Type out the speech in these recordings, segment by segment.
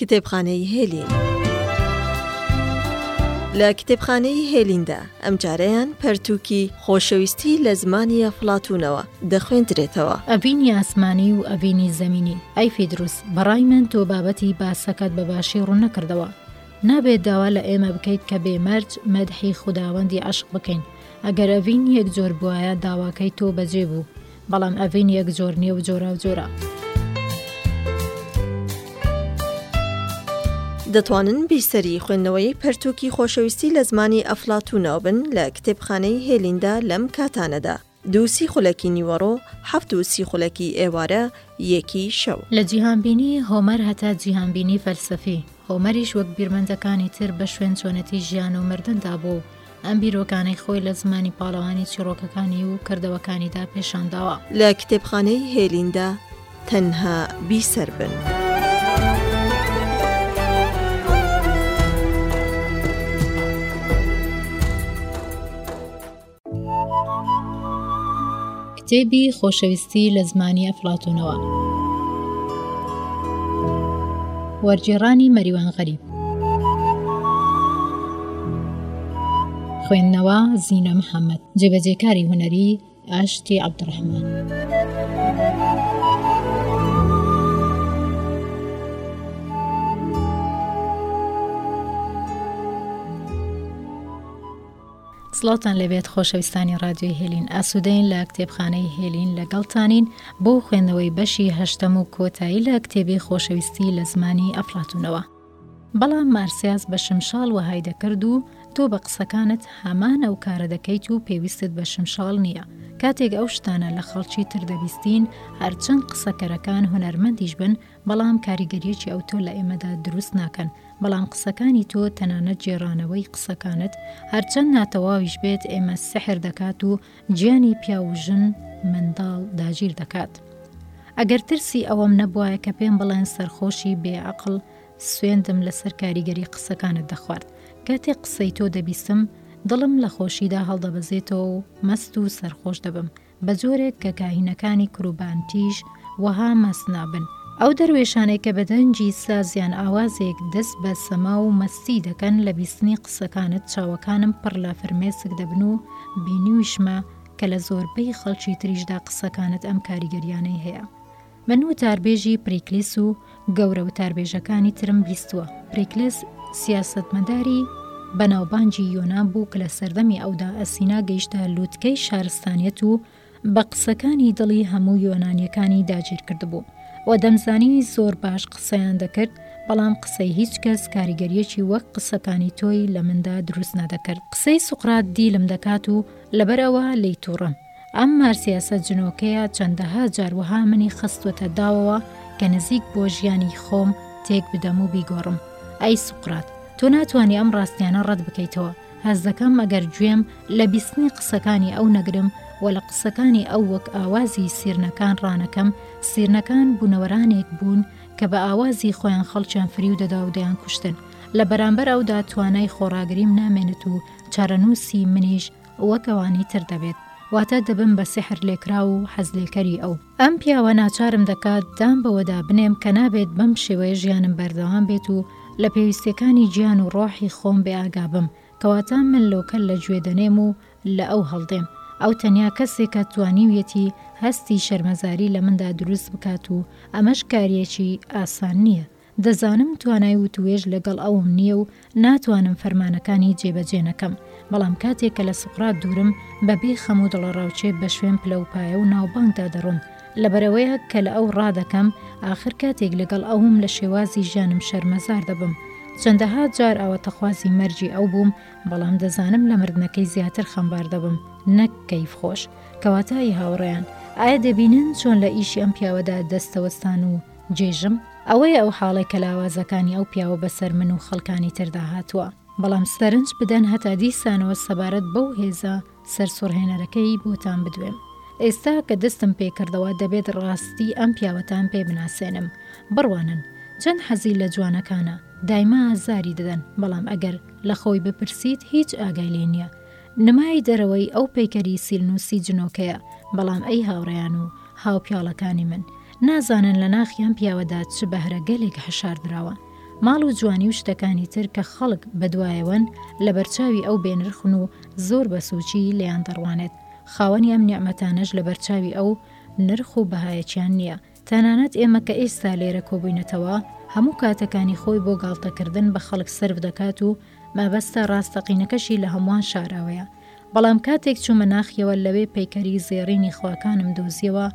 کتێبخانەی هێلین لە کتێبخانەی هێلیندا ئەمجارەیان پەرتووکی خۆشەویستی لە زمانی ئەفلاتونەوە دەخوێندرێتەوە ئەڤینی ئاسمانی و ئەڤینی زەمینی ئەی فیدروس بەڕای من تۆ بابەتی باسەکەت بە باشی ڕوونەکردەوە نابێت داوا لە ئێمە بکەیت کە بێمەرج مەدحی خوداوەندی عشق بکەین ئەگەر ئەڤین یەک جۆر بواە داواکەی تۆ بەجێ بوو بەڵام ئەڤین یەک جۆر نیە و جۆراوجۆرە. دەتوانن بیرسەری خوێندنەوەی پەرتووکی خۆشەویستی لە زمانی ئەفلاتوونەوە بن لە کتێبخانەی هێلیندا لەم کاتانەدا، دوو سی خولەکی نیوەڕۆ، حەفت و سی خولەکی ئێوارە، یەکی شەو. لە جیهانبینی هۆمەر هەتا جیهانبینی فەلسەفی، هۆمەریش وەک بیرمەندەکانی تر بە شوێن چۆنێتی ژیان و مردندا بووە و، ئەم بیرۆکانەی خۆی لە زمانی پاڵەوانی چیڕۆکەکانی و کردەوەکانیدا پێشانداوە. لە کتێبخانەی هێلیندا تەنها بیسەر بن. کتێبی خۆشەویستی لە زمانی ئەفڵاتونەوە وەرگێڕانی مەریوان غەریب خوێندنەوە زیینە محەممەد جێبەجێکاری هوەری ئاشتی عبدڕحمان. سڵاوتان لێبێت خۆشەویستانی رادیۆی هێلین ئاسوودەین لە کتێبخانەی هێلین لەگەڵتانین بۆ خوێندنەوەی بەشی هەشتەم و کۆتایی لە کتێبی خۆشەویستی لە زمانی ئەفلاتونەوە بەڵام مارسیاس بە شمشاڵ وەهای دەکرد و تۆ بە قسەکانت هەمان ئەو کارە دەکەیت و پێویستت بە شمشاڵ نییە کاتێک ئەو شتانە لە خەڵکی تر دەبیستین هەرچەند قسەکەرەکان هونەرمەندیش بن بەڵام کاریگەریەکی ئەوتۆ لە ئێمەدا دروست ناکەن، بەڵام قسەکانی تۆ تەنانەت گێڕانەوەی قسەکانت هەرچەند ناتەواویش بێت ئێمە سحر دەکات و گیانی پیاو و ژن منداڵ داگیر دەکات ئەگەر ترسی ئەوەم نەبوایە کە پێم بڵێن سەرخۆشی بێ عەقڵ سوێندم لەسەر کاریگەری قسەکانت دەخوارد کاتێ قسەی تۆ دەبیستم دڵم لە خۆشیدا هەڵدەبەزێتەوە و مەست و سەرخۆش دەبم بە جۆرێک کە کاهینەکانی کروبانتیش وەها مەست نابن. ئەو دەروێشانەی کە بە دەنگی ساز یان ئاوازێک دەست بە سەما و مەستی دەکەن، لە بیستنی قسەکانت چاوەکانم پڕ لە فرمێسک دەبن و بینیویشمە کە لە زۆربەی خەڵکی تریشدا قسەکانت ئەم کاریگەرییانەی هەیە. من وتاربێژی پریکلیس و گەورە وتاربێژەکانی ترم بیستووە. پریکلیس سیاسەتمەداری بەناوبانگی یۆنان بوو کە لە سەردەمی ئەودا ئەسینا گەیشتە لووتکەی شارستانیەت و بە قسەکانی دڵی هەموو یۆنانیەکانی داگیرکردبوو و دەمزانی زۆر باش قسەیان دەکرد، بەڵام قسەی هیچ کەس کاریگەریەکی وەک قسەکانی تۆی لە مندا دروست نەدەکرد. قسەی سوقرات دیلم دەکات و لەبەر ئەوە لێی توڕەم. ئەم مارسیاسە جنۆکەیە چەندەها جار وەها منی خستوەتە داوەوە کە نزیک بۆ ژیانی خۆم تێک بدەم و بیگۆڕم ئەی سوقرات تۆ ناتوانانی ئەم ڕاستیانە ڕەت بکەیتەوە هەز دەکەم ئەگەر گوێم لە بیستنی قسەکانی ئەو نەگرم و لە قسەکانی ئەو وەک ئاوازی سیرنەکان ڕانەکەم سیرنەکان بوونەوەرانێک بوون کە بە ئاوازی خۆیان خەڵکیان فریو دەدا و دەیان کوشتن لە بەرامبەر ئەودا توانای خۆڕاگریم نامێنێت و چارەنووسی منیش وەک ئەوانی تر دەبێت. واتە دەبم بە سیحر لێکراو و حەزلێکەری ئەو. ئەم پیاوە ناچارم دەکات دان بەوەدا بنێم کە نابێت بەم شێوەیە ژیانم بەردەوام بێت و لە پێویستیەکانی گیان و ڕۆحی خۆم بێ ئاگا بم. کەواتە من لۆکە لە گوێ دەنێم و لە ئەو هەڵدێم. ئەو تەنیا کەسێکە توانیویەتی هەستی شەرمەزاری لە مندا دروست بکات و ئەمەش کاریەکی ئاسان نیە. دەزانم توانای وتووێژ لەگەڵ ئەوم نییە و ناتوانم فەرمانەکانی جێبەجێ نەکەم، بەڵام کاتێک کە لە سوقرات دوورم، بە بێ خەم و دڵەڕاوکێ بە شوێن پلەوپایە و ناوبانگدا دەڕۆم، لەبەرئەوەیە کە لە ئەو ڕادەکەم، ئاخر کاتێک لەگەڵ ئەوم لە شێوازی ژیانم شەرمەزار دەبم. چەندەها جار ئاواتەخوازی مەرگی ئەو بووم، بەڵام دەزانم لە مردنەکەی زیاتر خەمبار دەبم، نەک کەیفخۆش. کەواتە ئەی هاوڕێیان، ئایا دەبینن چۆن لە ئیشی ئەم پیاوەدا دەستەوەستان و، جێژم ئەوەیە ئەو حاڵەی کە لاوازەکانی ئەو پیاوە بەسەر من و خەڵکانی تردا هاتووە، بەڵام سەرنج بدەن هەتا دیسانەوە سەبارەت بەو هێزە سەرسوڕهێنەرەکەی بۆتان بدوێم. ئێستا کە دەستم پێ کردەوە دەبێت ڕاستی ئەم پیاوەتان پێ بناسێنم. بڕوانن چەند حەزی لە جوانەکانە، دایمە ئازاری دەدەن، بەڵام ئەگەر لە خۆی بپرسیت هیچ ئاگای لێ نییە. نمای دەرەوەی ئەو پەیکەری سیلنووسی جنۆکەیە، بەڵام ئەی هاوڕێیان و هاوپیاڵەکانی من، نازانن لە ناخی ئەم پیاوەدا چ بەهرە گەلێک حەشاردراوە. ماڵ و جوانی و شتەکانی تر کە خەڵک بەدوایەوەن لەبەرچاوی ئەو بێنرخن و زۆر بە سووکی لێیان دەڕوانێت. خاوەنی ئەم نیعمەتانەش لەبەرچاوی ئەو نرخ و بەهایەکیان نییە. تەنانەت ئێمە کە ئێستا لێرە کۆبووینەتەوە، هەموو کاتەکانی خۆی بۆ گاڵتەکردن بە خەڵک سەرف دەکات و مەبەستە ڕاستەقینەکەشی لە هەمووان شاراوەیە. بەڵام کاتێک چوومە ناخیەوە لەوێ پەیکەری زێڕینی خواکانم دۆزیەوە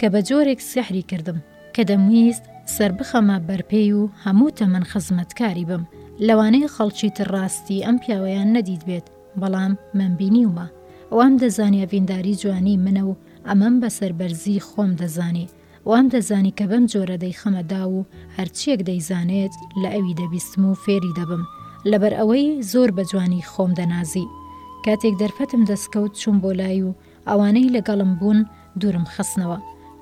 کە بە جۆرێک سیحری کردم، کە دەمویست سەربخەمە بەر پێی و هەموو تەمەن خزمەتکاری بم، لەوانەیە خەڵکی تر ڕاستی ئەم پیاوەیان نەدیتبێت، بەڵام من بینیومە. وامدەزانی ئەڤینداری جوانی منە و ئەمەم بە سەربەرزی خۆم دەزانی. وام دەزانی کە بەم جۆرە دەیخەمە داو و هەرچییەک دەیزانێت لە ئەوی دەبیستم و فێری دەبم، لەبەر ئەوەی زۆر بە جوانیی خۆم دەنازی. کاتێک دەرفەتم دەستکەوت چووم بۆ لای و ئەوانەی لەگەڵم بوون دوورم خستنەوە.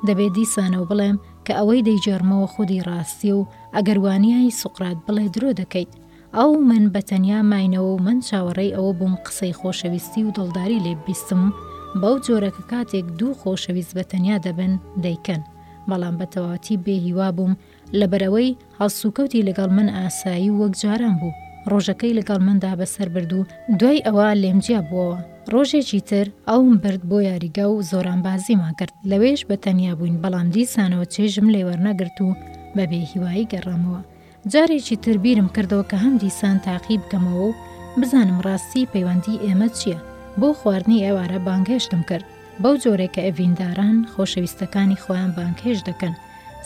دەبێ دیسانەوە بڵێم کە ئەوەی دەیگێڕمەوە خودی ڕاستییە و ئەگەر وانییە هی سوقرات بڵێ درۆ دەکەیت، ئەو و من بە تەنیا ماینەوە و من چاوەڕێی ئەوە بووم قسەی خۆشەویستی و دڵداری لێ ببیستم بەو جۆرە کە کاتێک دوو خۆشەویست بە تەنیا دەبن دەیکەن، بەڵام بە تەواوەتی بێ هیوا بووم لەبەر ئەوەی هەڵسوکەوتی لەگەڵ من ئاسایی و وەک جاران بوو، ڕۆژەکەی لەگەڵ مندا بەسەر برد و دوای ئەوە لێم جیا بووەوە. ڕۆژێکی تر ئەوم برد بۆ یاریگا و زۆرانبازیمان کرد، لەوێیش بە تەنیا بووین، بەڵام دیسانەوە چێژم لێ وەرنەگرت و بە بێ هیوایی گەڕامەوە. جارێکی تر بیرم کردەوە کە هەم دیسان تاقی بکەمەوە و بزانم ڕاستی پەیوەندی ئێمە چییە، بۆ خواردنی ئێوارە بانگهێشتم کرد، بەو جۆرەی کە ئێڤینداران خۆشەویستەکانی خۆیان بانگهێشت دەکەن،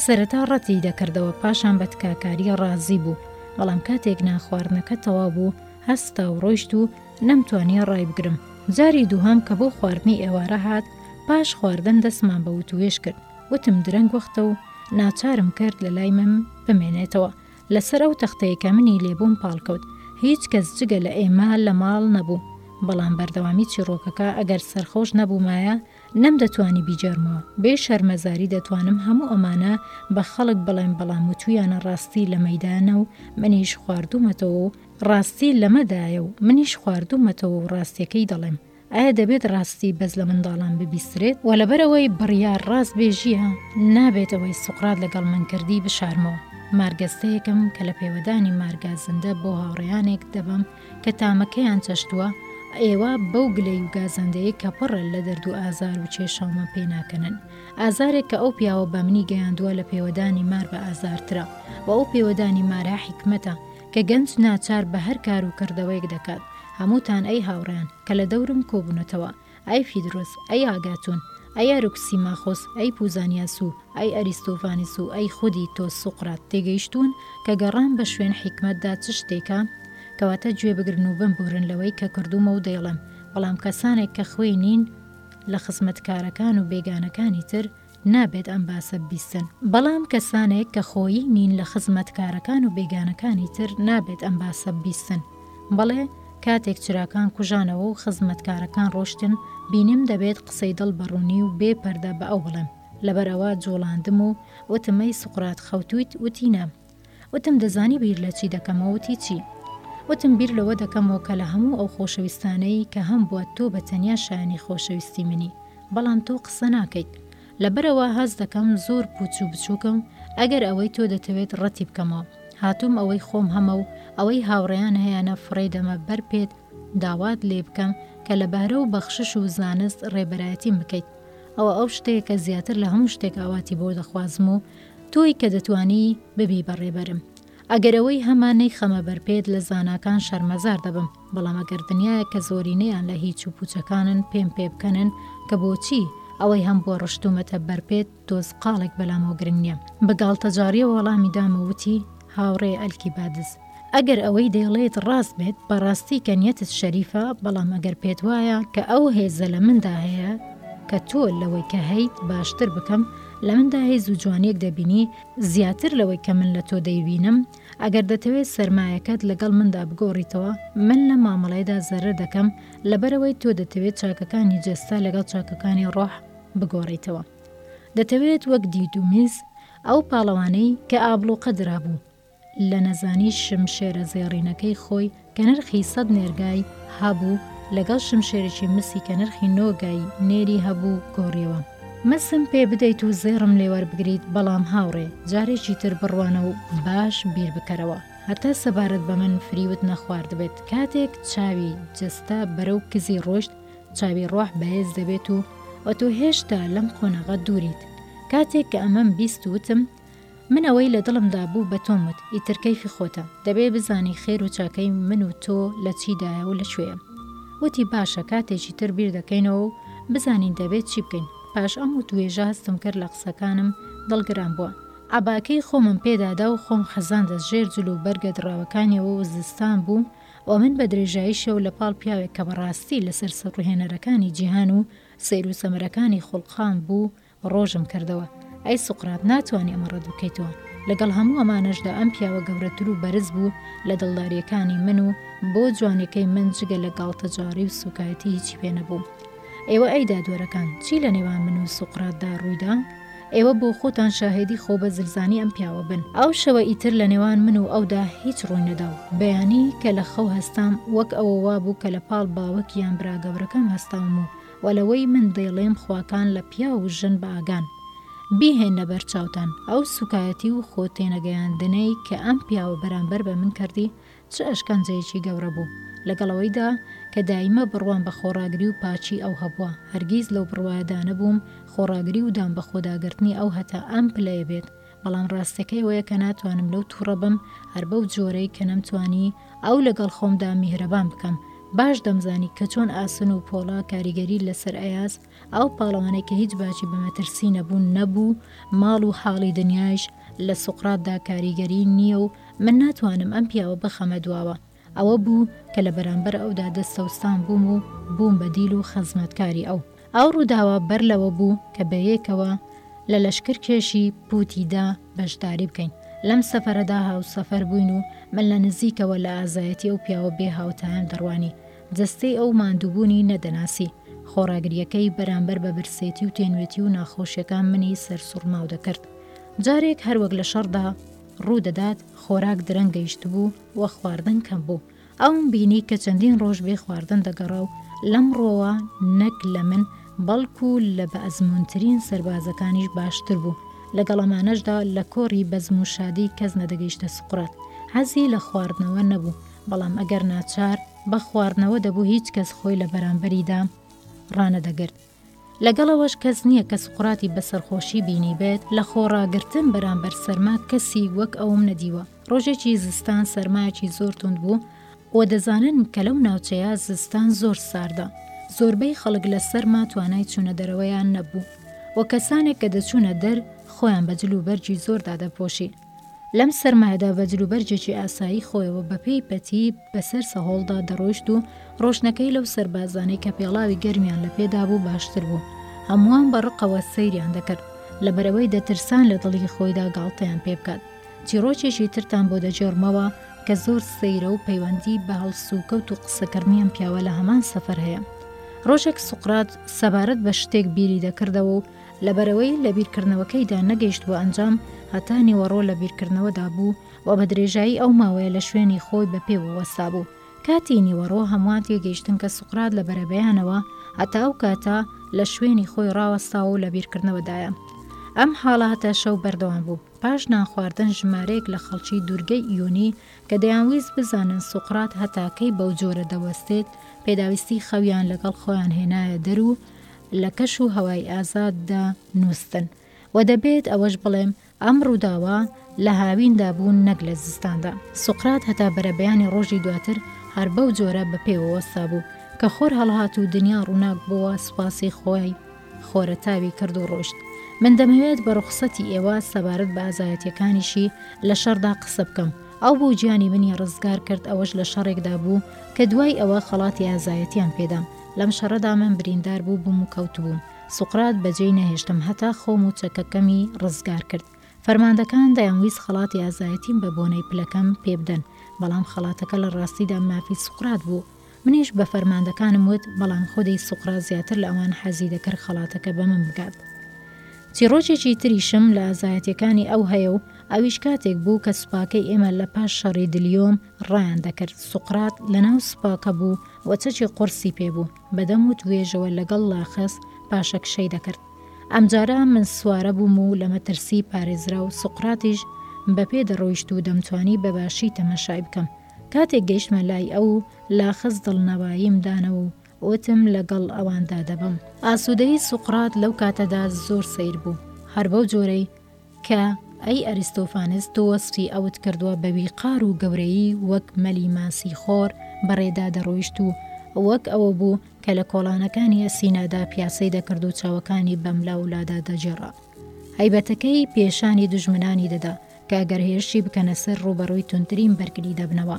سەرەتا ڕەتی دەکردەوە پاشان بە تکاکاری ڕازی بوو، بەڵام کاتێک نا خواردنەکە تەواو بوو هەستا و ڕۆیشت و نەمتوانی ڕایبگرم، جاری دووهەم کە بۆ خواردنی ئێوارە هات پاش خواردن دەستمان بە وتووێژ کرد، وتم درەنگ وەختە و ناچارم کرد لە لای مەم بمێنێتەوە، لەسەر ئەو تەختەی کە منی لێ بووم پاڵکەوت، هیچ کەس جگە لە ئێمە لە ماڵ نەبوو، بەڵام بەردەوامی چیڕۆکەکە ئەگەر سەرخۆش نەبوومایە نەمدەتوانی بیگێڕمەوە، بێ شەرمەزاری دەتوانم هەموو ئەمانە بە خەڵک بڵێم بەڵام وتوویانە ڕاستی لە مەیدانە و منیش خواردوومەتەوە و ڕاستی لەمەدایە و منیش خواردوومەتەوە و ڕاستیەکەی دەڵێم، ئایا دەبێت ڕاستی بەس لە منداڵان ببیسترێت و لەبەرەوەی بڕیار ڕاست بێژییە نابێت ئەوەی سوقرات لەگەڵ من کردی بشارمەوە مارگەستەیەکم کە لە پێوەدانی مارگا زندە بۆ هاوڕێیانێک دەبەم کە تامەکەیان چەشتووە ئێوە بەو گلەی و گازەندەیە کە پڕە لە دەرد و ئازار و چێشەومە پێناکەنن ئازارێک کە ئەو پیاوە بە منی گەیاندووە لە پێوەدانی مار بە ئازارترە و ئەو پێوەدانی مارا حیکمەتە کە گەنج ناچار بە هەر کار و کردەوەیەک دەکات، هەمووتان ئەی هاوڕێیان کە لە دەورم کۆبوونەتەوە، ئەی فیدروس، ئەی ئاگاتون، ئەی ئەرکسیماخۆس، ئەی پوزانیاس و ئەی ئەریستوفانیس و ئەی خودی تۆ سوقرات تێگەیشتوون کە گەڕان بە شوێن حیکمەتدا چ شتێکە؟ کەواتە گوێ بگرن و بمبورن لەوەی کە کردوومە و دەیڵێم، بەڵام کەسانێک کە خوێی نین لە خزمەتکارەکان و بێگانەکانی تر، نابێت ئەم باسە بیستن بەڵام کەسانێک کە خۆیی نین لە خزمەت کارەکان و بێگانەکانی تر نابێت ئەم باسە بیستن بەڵێ کاتێک چراکان کوژانەوە و خزمەت کارەکان ڕۆشتن بینیم دەبێت قسەی دڵ بەڕوونی و بێ پەردە بە ئەو بڵێم لەبەر ئەوە جوڵاندم و وتم ئەی سوقرات خەوتویت وتی نا وتم دەزانی بیر لە چی دەکەمەوە وتی چی؟ وتم بیر لەوە دەکەمەوە کە لە هەموو ئەو خۆشەویستانەی کە هەمبووە تۆ بە تەنیا شایەنی خۆشەویستی منی بەڵام تۆ قسە ناکەیت لەبەرئەوە هەست دەکەم زۆر پوچ و بچوکم ئەگەر ئەوەی تۆ دەتەوێت ڕەتی بکەمەوە هاتووم ئەوەی خۆم هەمە و ئەوەی هاوڕێیان هەیانە فڕێی دەمە بەر پێت داوات لێ بکەم کە لە بەهرە و بەخشش و زانست ڕێبەرایەتیم بکەیت ئەوە ئەو شتەیە کە زیاتر لە هەموو شتێک ئاواتی بۆ دەخوازم و تۆی کە دەتوانی ببی بە ڕێبەرم. ئەگەر ئەوەی هەمە نەیخەمە بەر پێت لە زاناکان شەرمەزار دەبم، بەڵام ئەگەر دنیایەک کە زۆرینەیان لە هیچ و پووچەکانن پێم پێ بکەنن کە بۆچی ئەوەی هەم بۆ ڕشتوومەتە بەر پێت دۆزقاڵێک بەلامەوە گرنگ نییە. بە گاڵتەجاڕییەوە وەڵامی دام و وتی، هاوڕێ ئەلکی بادز! ئەگەر ئەوەی دەیڵێیت ڕاست بێت بەڕاستی کە نیەتت شەریفە بەڵام ئەگەر پێت وایە کە ئەو هێزە لە مندا هەیە کە تۆ لەوەی کە هەیت باشتر بکەم لە مندا هێز و جوانیەک دەبینی زیاتر لەوەی کە من لە تۆ دەیبینم ئەگەر دەتەوێت سەرمایەکەت لەگەڵ مندا بگۆڕیتەوە من لەم مامەڵەیەدا زەرەر دەکەم لەبەرەوەی تۆ دەتەوێت چاکەکانی جەستە لەگەڵ چاکەکانی ڕۆح بگۆڕیتەوە دەتەوێت وەک دیدومیز ئەو پاڵەوانەی کە ئابڵوقە درابوو لە نەزانی شمشێرە زێڕینەکەی خۆی کە نرخی سەد نێرگای هەبوو، لەگەڵ شمشێرێکی مسی کە نرخی نۆ گای نێری هەبوو گۆڕیەوە. مسم پێ بدەیت و زێڕم لێ وەربگریت، بەڵام هاوڕێ، جارێکی تر بڕوانە و باش بیر بکەرەوە، هەتا سەبارەت بە من فریوت نەخواردبێت. کاتێک چاوی جەستە بەرەو کزی ڕۆیشت، چاوی ڕۆح بەهێز دەبێت و تۆ هێشتا لەم قۆناغە دووریت. کاتێک کە ئەمەم بیست وتم. من ئەوەی لە دڵمدا بوو بە تۆم وت، ئیتر کەیفی خۆتە. دەبێ بزانی خێر و چاکەی من و تۆ لە چیدایە و لە کوێیە. وتی باشە کاتێکی تر بیر دەکەینەوە و بزانین دەبێت چی بکەین. پاش ئەم وتووێژە هەستم کرد لە قسەکانم دڵگران بووە. عەباکەی خۆمم پێ دادا و خۆم خزاندە ژێر جل و بەرگە دڕاوەکانیەوە و زستان بوو و من بە درێژایی شەو لە پاڵ پیاوێک کە بە ڕاستی لە سەر سڕهێنەرەکانی جیهان و سەیر و سەمەرەکانی خوڵقاند بوو ڕۆژم کردەوە. ئەی سوقرات ناتوانی ئەمە ڕەت بکەیتەوە. لەگەڵ هەموو ئەمانەشدا ئەم پیاوە گەورەتر و بەرز بوو لە دڵدارییەکانی من و بۆ جوانییەکەی من جگە لە گاڵتەجاڕی و سووکایەتی هیچی پێ نەبوو. ئێوە ئەی دادوەرەکان، چی لە نێوان من و سوقراتدا ڕووی دا؟ ئێوە بۆ خۆتان شاهێدی خۆبەزلزانی ئەم پیاوە بن. ئەو شەوە ئیتر لە نێوان من و ئەودا هیچ ڕووی نەدا و بەیانی کە لە خەو هەستام وەک ئەوە وابوو کە لە پاڵ باوک یان برا گەورەکەم هەستاوم و وە لەوەی من دەیڵێم خواکان لە پیاو و ژن بە ئاگان. بیهێننە بەر چاوتان ئەو سوکایەتی و خۆ تێنەگەیاندنەی کە ئەم پیاوە بەرامبەر بە من کردی چ ئەشکەنجەیەکی گەورە بوو لەگەڵ ئەوەیدا کە دایمە بڕوام بە خۆڕاگری و پاکی ئەو هەبووە هەرگیز لەو بڕوایەدا نەبووم خۆڕاگری و دانبەخۆداگرتنی ئەو هەتا ئەم پلەیە بێت بەڵام ڕاستەکەی ئەوەیە کە ناتوانم لەو توڕە بم هەر بەو جۆرەی کە نەمتوانی ئەو لەگەڵ خۆمدا میهرەبان بکەم باش دەمزانی کە چۆن ئاسن و پۆڵا کاریگەری لەسەر ئەیاس ئەو پاڵەوانەی کە هیچ باچی بەمەترسی نەبوون نەبوو ماڵ و حاڵی دنیایش لە سوقراتدا کاریگەری نییە و من ناتوانم ئەم پیاوە بخەمە دواوە ئەوە بوو کە لە بەرامبەر ئەودا دەستەوستان بووم و بووم بە دیل و خزمەتکاری ئەو. ئەو ڕووداوە بەر لەوە بوو کە بەیەکەوە لە لەشکرکێشی پووتی دا بەشداری بکەین. لەم سەفەرەدا هاوسەفەر بووین و من لە نزیکەوە لە ئازایەتی ئەو پیاوە بێ هاوتایەم دەڕوانی. جەستەی ئەو ماندووبوونی نەدەناسی. خۆڕاگرییەکەی بەرامبەر بە برسێتی و تێنوێتی و ناخۆشیەکان منی سەرسوڕماو دەکرد. جارێک هەروەک لە شەڕدا ڕوو دەدات، خۆراک درەنگ گەیشتبوو، و خواردن کەم بوو. ئەوم بینی کە چەندین ڕۆژ بێ خواردن دەگەڕا و لەمڕۆوە نەک لە من بەڵکو لە بەئەزموونترین سەربازەکانیش باشتر بوو. لەگەڵ ئەمانەشدا لە کۆڕی بەزم و شادی کەس نەدەگەیشتە سوقرات. حەزی لە خواردنەوە نەبوو، بەڵام ئەگەر ناچار بە خواردنەوە دەبوو هیچ کەس خۆی لە بەرامبەریدا ڕانەدەگرت. لەگەڵ ئەوەش کەس نییە کە سوقراتی بە سەرخۆشی بینیبێت، لە خۆڕاگرتن بەرامبەر سەرما کەسی وەک ئەوم نەدیوە. ڕۆژێکی زستان سەرمایەکی زۆر توند بوو و دەزانن کە لەو ناوچەیە زستان زۆر ساردە. زۆربەی خەڵک لە سەرما توانای چوونە دەرەوەیان نەبوو و کەسانێک کە دەچوونە دەر خۆیان بە جل و بەرگی زۆر دادەپۆشی. لەم سەرمایەدا بە جلوبەرگێکی ئاسایی خۆیەوە بە پێی پەتی بەسەر سەهۆڵدا دەڕۆیشت و ڕۆشنەکەی لەو سەربازانەی کە پێڵاوی گەرمیان لە پێدا بوو باشتر بوو هەمووان بە ڕقەوە سەیریان دەکرد لەبەرەوەی دەترسان لە دڵی خۆیدا گاڵتەیان پێ بکات چیڕۆکێکی ترتان بۆ دەگێڕمەوە کە زۆر سەیرە و پەیوەندی بە هەڵسوکەوت و قسەکردنی ئەم پیاوە لە هەمان سەفەر هەیە ڕۆژێک سوقرات سەبارەت بە شتێک بیری دەکردەوە و لەبەرئەوەی لە بیرکردنەوەکەیدا نەگەیشت بوە ئەنجام هەتا نیوەڕۆ لە بیرکردنەوەدا بوو و بە درێژایی ئەو ماوەیە لە شوێنی خۆی بە پێوە وەستا بوو کاتی نیوەڕۆ هەمووان تێگەیشتن کە سوقرات لە بەرەبەیانەوە هەتا ئەو کاتە لە شوێنی خۆی ڕاوەستاوە و لە بیرکردنەوەدایە ئەم حاڵە هەتا شەو بەردەوام بوو پاش نانخواردن ژمارەیەک لە خەڵکی دوورگەی ئیۆنی کە دەیانویست بزانن سوقرات هەتاکەی بەو جۆرە دەوەستێت پێداویستی خەویان لەگەڵ خۆیان هێنایە دەر و لە کەش و هەوای ئازاددا نووستن و دەبێت ئەوەش بڵێم ئەم ڕووداوە لە هاویندا بوون نەک لە زستاندا سوقرات هەتا بەرەبەیانی ڕۆژی دواتر هەر بەو جۆرە بە پێوە وەستا بوو کە خۆر هەڵهات و دنیا ڕووناک بووە سوپاسی خۆی خۆرەتاوی کرد و ڕۆشت من دەمەوێت بە ڕوخسەتی ئێوە سەبارەت بە ئازایەتیەکانیشی لە شەڕدا قسە بکەم ئەو بوو گیانی منی ڕزگار کرد ئەوەش لە شەڕێکدا بوو کە دوای ئەوە خەڵاتی ئازایەتیان پێدام لەم شەڕەدا من بریندار بوو بووم و کەوتبووم. سوقرات بە جێی نەهێشتم هەتا خۆم و چەکەکەمی ڕزگار کرد. فەرماندەکان دەیانویست خەڵاتی ئازایەتیم بە بۆنەی پلەکەم پێ بدەن، بەڵام خەڵاتەکە لە ڕاستیدا مافی سوقرات بوو. منیش بە فەرماندەکانم وت، بەڵام خودی سوقرات زیاتر لە ئەوان حەزی دەکرد خەڵاتەکە بە من بگات. چیڕۆکێکی تریشم لە ئازایەتییەکانی ئەو هەیە و ئەویش کاتێک بوو کە سوپاکەی ئێمە لە پاش شەڕی دلیۆم، ڕایان دەکرد سوقرات لەناو سوپاکە بوو و چەکی قورسی پێ بوو، بە دەم و توێژەوە لەگەڵ لاخس پاشەکشەی دەکرد. ئەمجارە من سوارە بووم و لە مەترسی پارێزراو، سوقراتیش بە پێ دەڕۆیشت و دەمتوانی بە باشی تەماشای بکەم. کاتێک گەیشتمە لای ئەو و لاخس دڵنەواییم دانەوە و وتم لەگەڵ ئەواندا دەبم. ئاسوودەیی سوقرات لەو کاتەدا زۆر سەیر بوو، هەر بەو جۆرەی، کە، ئەی ئەریستۆفانس تۆ وەسفی ئەوت کردوە بە ویقار و گەورەیی وەک مەلی ماسی خۆر بەڕێدا دەڕۆیشت و وەک ئەوە بوو کە لە کۆڵانەکانی ئەسینادا پیاسەی دەکرد و چاوەکانی بەملاو لادا دەگێڕا هەیبەتەکەی پێشانی دوژمنانی دەدا کە گەر هێرشی بکەنە سەر ڕووبەڕووی تونترین بەرگری دەبنەوە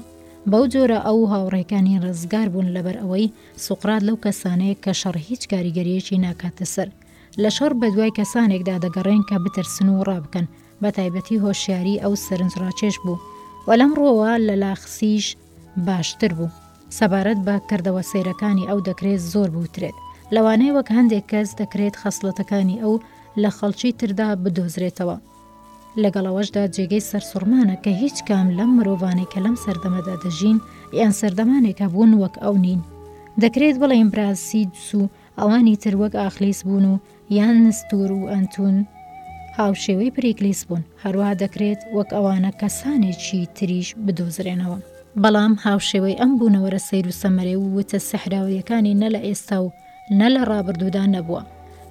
بەو جۆرە ئەو هاوڕێکانی ڕزگار بوون لەبەر ئەوەی سوقرات لەو کەسانەیە کە شەڕ هیچ کاریگەریەکی ناکاتە سەر لە شەڕ بەدوای کەسانێکدا دەگەڕێن کە بترسن و ڕابکەن، بەتایبەتی هۆشیاری ئەو سەرنجڕاکێش بوو و لەم ڕووەوە لە لاخسیش باشتر بوو. سەبارەت بە کردەوە سەیرەکانی ئەو دەکرێت زۆر بوترێت، لەوانەیە وەک هەندێک کەس دەکرێت خەسڵەتەکانی ئەو لە خەڵکی تردا بدۆزرێتەوە. لەگەڵ ئەوەشدا جێگەی سەرسوڕمانە کە هیچ کام لەم مرۆڤانەی کە لەم سەردەمەدا دەژین یان سەردەمانێک هەبوون وەک ئەو نین. دەکرێت بڵێین براسیدس و ئەوانی تر وەک ئاخلیس بوون و یان نستور و ئەنتون هاوشێوەی پریکلیس بوون، هەروا دەکرێت وەک ئەوانە کەسانێکی تریش بدۆزرێنەوە. بەڵام هاوشێوەی ئەم بوونەوەرە سەیر و سەمەرە و وتە سەحراوییەکانی نە لە ئێستا و نە لە ڕابردوودا نەبووە.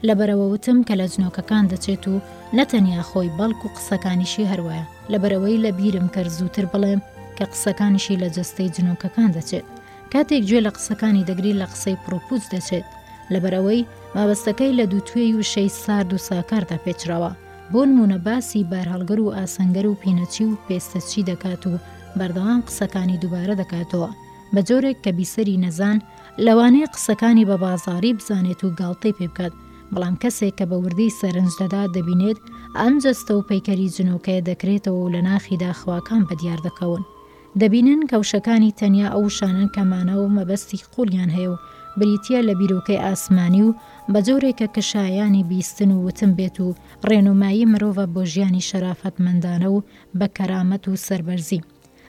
لەبەرئەوە وتم کە لە جنۆکەکان دەچێت و نە تەنیا خۆی بەڵکو قسەکانیشی هەروایە، لەبەرئەوەی لە بیرم کرد زووتر بڵێم کە قسەکانیشی لە جەستەی جنۆکەکان دەچێت، کاتێک گوێ لە قسەکانی دەگری لە قسەی پڕوپوچ دەچێت لەبەر ئەوەی مەبەستەکەی لە دووتوێی وشەی سارد و ساکاردا پێچراوە بۆ نموونە باسی بارهەڵگر و ئاسنگەر و پینەچی و پێستەچی دەکات و بەردەوام قسەکانی دووبارە دەکاتەوە بە جۆرێک کە بیسەری نەزان لەوانەیە قسەکانی بە بازاڕی بزانێت و گاڵتەی پێ بکات بەڵام کەسێک کە بە وردی سەرنج دەدات دەبینێت ئەم جەستە و پەیکەری جنۆکەیە دەکرێتەوە و لە ناخیدا خواکان بەدیار دەکەون دەبینن کە وشەکانی تەنیا ئەو وشانەن کە مانا و مەبەستی قووڵیان هەیە و بریتییە لە بیرۆکەی ئاسمانی و بە جۆرێک کە کشایانی بیستن و وتن بێت و ڕێنومایی مرۆڤە بۆ ژیانی شەرافەتمەندانە و بە کەرامەت و سەربەرزی.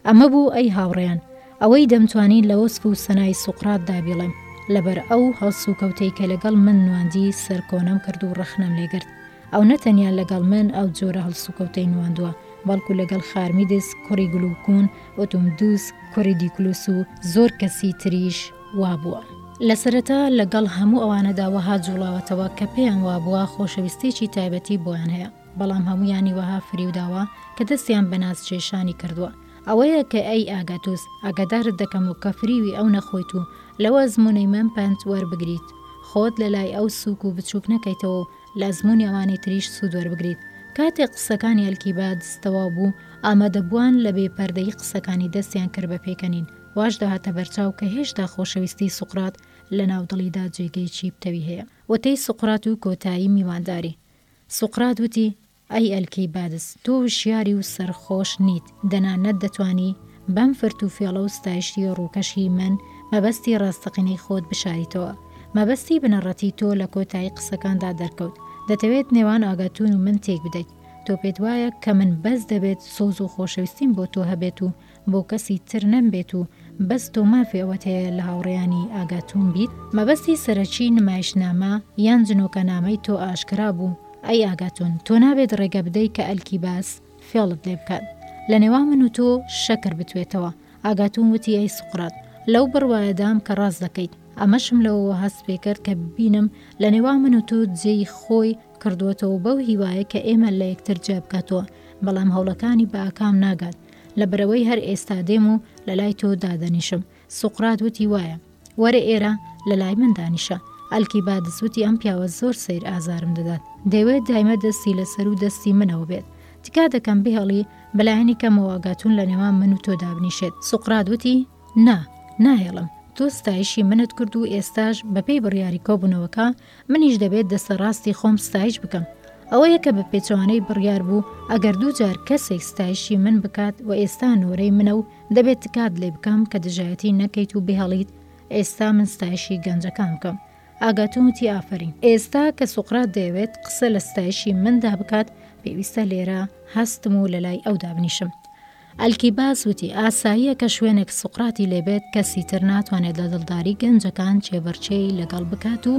ئەمە بوو ئەی هاوڕێیان ئەوەی دەمتوانی لە وەسف و سەنای سوقراتدا بیڵێم لەبەر ئەو هەڵسوکەوتەی کە لەگەڵ من نواندی سەرکۆنەم کرد و ڕەخنەم لێگرت، ئەو نە تەنیا لەگەڵ من ئەو جۆرە هەڵسوکەوتەی نواندووە، بەڵکو لەگەڵ خارمیدس کوڕی گلوکون، ئۆتومدوس کوڕی دیکلوس و زۆر کەسی تریش وا بووە. لە سەرەتا لەگەڵ هەموو ئەوانەدا وەها جووڵاوەتەوە کە پێیان وا بووە خۆشەویستییەکی تایبەتی بۆیان هەیە، بەڵام هەموویانی وەها فریو داوە کە دەستیان بە نازکێشانی کردووە. ئەوەیە کە ئەی ئاگاتوس، ئاگادارت دەکەمەوە کە فریوی ئەو نەخۆیت و لەو ئەزموونەی من پەند وەربگریت، خۆت لە لای ئەو سووک و بچووک نەکەیتەوە و لەئەزموونی ئەوانی تریش سوود وەربگریت. کاتێک قسەکانی ئەلکیبادس تەواو بوو، ئامادەبووان لە بێ پەردەیی قسەکانی دەستیان کرد بە پێکەنین، واش دەهاتە بەرچاو کە هێشتا خۆشەویستی سوقرات لە ناو دڵیدا جێگەیەکی پتەوی هەیە. وتەی سوقرات و کۆتایی میوانداری. سوقرات وتی. ئەی ئەلکەی بادز تۆ وشیاری و سەرخۆش نیت دەنا نەت دەتوانی بەم فرت و فێڵە و ستایشی ڕووکەش هی من مەبەستی ڕاستەقینەی خۆت بشاریتەوە مەبەستی بنەڕەتی تۆ لە کۆتایی قسەکاندا دەرکەوت دەتەوێت نێوان ئاگاتون و من تێک بدەیت تۆ پێت وایە کە من بەس دەبێت سۆز و خۆشەویستیم بۆ تۆ هەبێت و بۆ کەسی تر نەمبێت و بەس تۆ مافی ئەوەت هەیە لە هاوڕێیانی ئاگاتوون بیت؟ مەبەستی سەرەکی نمایشنامە یان جنۆکەنامەی تۆ ئاشکرا بوو ئەی ئاگاتوون تۆ نابێت ڕێگە بدەی کە ئەلکی باس فێڵت لێ بکات لە نێوان من و تۆ شەکر بتوێتەوە ئاگاتوون وتی ئەی سوقرات لەو بڕوایەدام کە ڕاست دەکەیت ئەمەشم لەوەوە هەست پێ کرد کە ببینم لە نێوان من و تۆ جێی خۆی کڕدووەتەوە بەو هیوایە کە ئێمە لە یەکتر جیا بکاتەوە بەڵام هەوڵەکانی بە ئاکام ناگات لەبەرئەوەی هەر ئێستا دێم و لەلای تۆ دادەنیشم، سوقرات وتی وایە، وەرە ئێرە لەلای من دانیشە، ئەلکیبادس وتی ئەم پیاوە زۆر سەیر ئازارم دەدات، دەیەوێت دایمە دەستی لەسەر و دەستی منەوە بێت، تکا دەکەم بهێڵی، بەلایەنی کەمەوە ئاگاتون لەنێوان من و تۆ دابنیشێت، سوقرات وتی، نا، ناهێڵم، تۆ ستایشی منت کرد و ئێستاش بەپێی بڕیاری کۆبونەوەکە، منیش دەبێت دەستە ڕاستی خۆم ستایش بکەم ئەوە یەکە بە پێچەوانەی بڕیار بوو ئەگەر دوو جار کەسێک ستایشی من بکات و ئێستا نۆرەی منە و دەبێت تکات لێ بکەم کە دژایەتی نەکەیت و بهێڵیت ئێستا من ستایشی گەنجەکان بکەم ئاگاتون وتی ئافەرین ئێستا کە سوقرات دەیەوێت قسە لە ستایشی مندا بکات پێویستە لێرە هەستم و لەلای ئەو دابنیشم ئەلکیباس وتی، ئاساییە کە شوێنێک سوقراتی لێ بێت، کەسی تر ناتوانێت لە دڵداری گەنجەکان چێبەرچێی لەگەڵ بکات و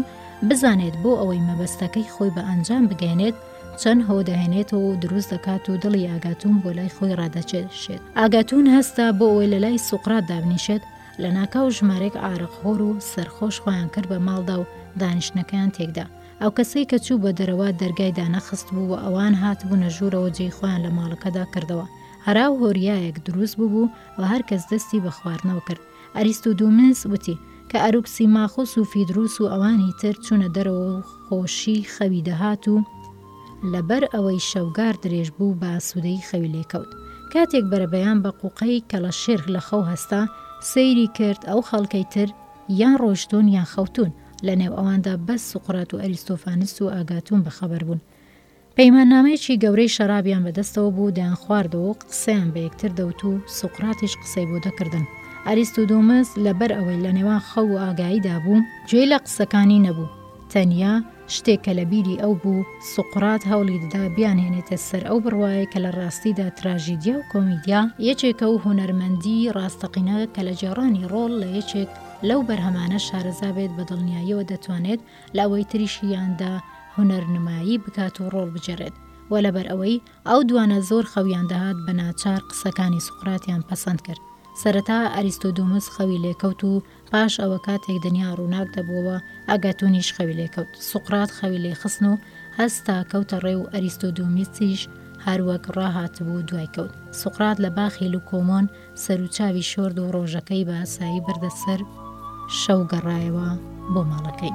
بزانێت بۆ ئەوەی مەبەستەکەی خۆی بە ئەنجام بگەیەنێت، چەند هۆ دەهێنێتەوە و دروست دەکات و دڵی ئاگاتون بۆ لای خۆی ڕادەکێشێت. ئاگاتون هەستا بۆ ئەوەی لە لای سوقرات دابنیشێت، لەناکاو ژمارەیەک عارەقخۆر و سەرخۆش خۆیان کرد بە ماڵدا و دانیشتنەکەیان تێکدا. ئەو کەسەی کە چوو بۆ دەرەوە دەرگای دانەخست بوو و ئەوان هاتبوونە ژوورەوە جێی خۆیان لە ماڵەکەدا کردەوە. هەرا و هۆریایەک دروست ببوو و هەر کەس دەستی بە خواردنەوە کرد. ئەریستودومس وتی کە ئەروکسیماخوس و فیدروس و ئەوانی تر چوونە دەرەوە و خۆشی خەوی دەهات و، لەبەر ئەوەی شەوگار درێژ بوو بە ئاسوودەیی خەوی لێ کەوت. کاتێک بەرەبەیان بە قوقەی کەڵەشێر لە خەو هەستا، سەیری کرد ئەو خەڵکەی تر یان ڕۆیشتوون یان خەوتوون. لەنێو ئەواندا بەس سوقرات و ئەریستۆفانس و ئاگاتون بەخەبەر بوون. پەیماننامەیەکی گەورەی شەرابیان بەدەستەوە بوو، دەیانخواردەوە و قسەیان بە یەکتر دەوت و سوقراتیش قسەی بۆ دەکردن. ئەریستودومس لەبەر ئەوەی لەنێوان خەو و ئاگاییدا بوو، گوێی لە قسەکانی نەبوو، تەنیا شتێک کە لە بیری ئەو بوو، سوقرات هەوڵی دەدا بیانهێنێتە سەر ئەو بڕوایەی کە لە ڕاستیدا تراژیدیا و کۆمیدیا یەکێکە و هونەرمەندیی ڕاستەقینە کە لە گێڕانی ڕۆڵ لە یەکێک لەو بەرهەمانە شارەزا بێت بە دڵنیاییەوە دەتوانێت لە ئەوەی تریشییاندا هونەرنمایی بکات و ڕۆڵ بگێڕێت و لەبەر ئەوەی ئەو دوانە زۆر خەویان دەهات بە ناچار قسەکانی سوقراتیان پەسەند کرد سەرەتا ئەریستۆدومس خەوی لێکەوت و پاش ئەوە کاتێک دنیا ڕووناک دەبووەوە ئەگەتونیش خەوی لێکەوت سوقرات خەوی لێخستن و هەستا کەوتە ڕێ و ئەریستۆدومیسیش هەروەک ڕاهاتبوو دوای کەوت سوقرات لە باخی لوکۆمۆن سەروچاوی شۆرد و ڕۆژەکەی بە ئاسایی بردە سەر شە و گەڕایەوە بۆ ماڵەکەی.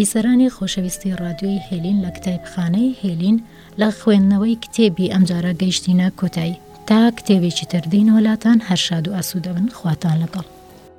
بیسەرانی خۆشەویستی ڕادیۆی هێلین لە کتایبخانەی هێلین لە خوێندنەوەی کتێبی ئەمجارە گەیشتینە کۆتایی تا کتێبێکی تردین وەلاتان هەرشاد و ئاسوودەبن خواتان لەگەڵ.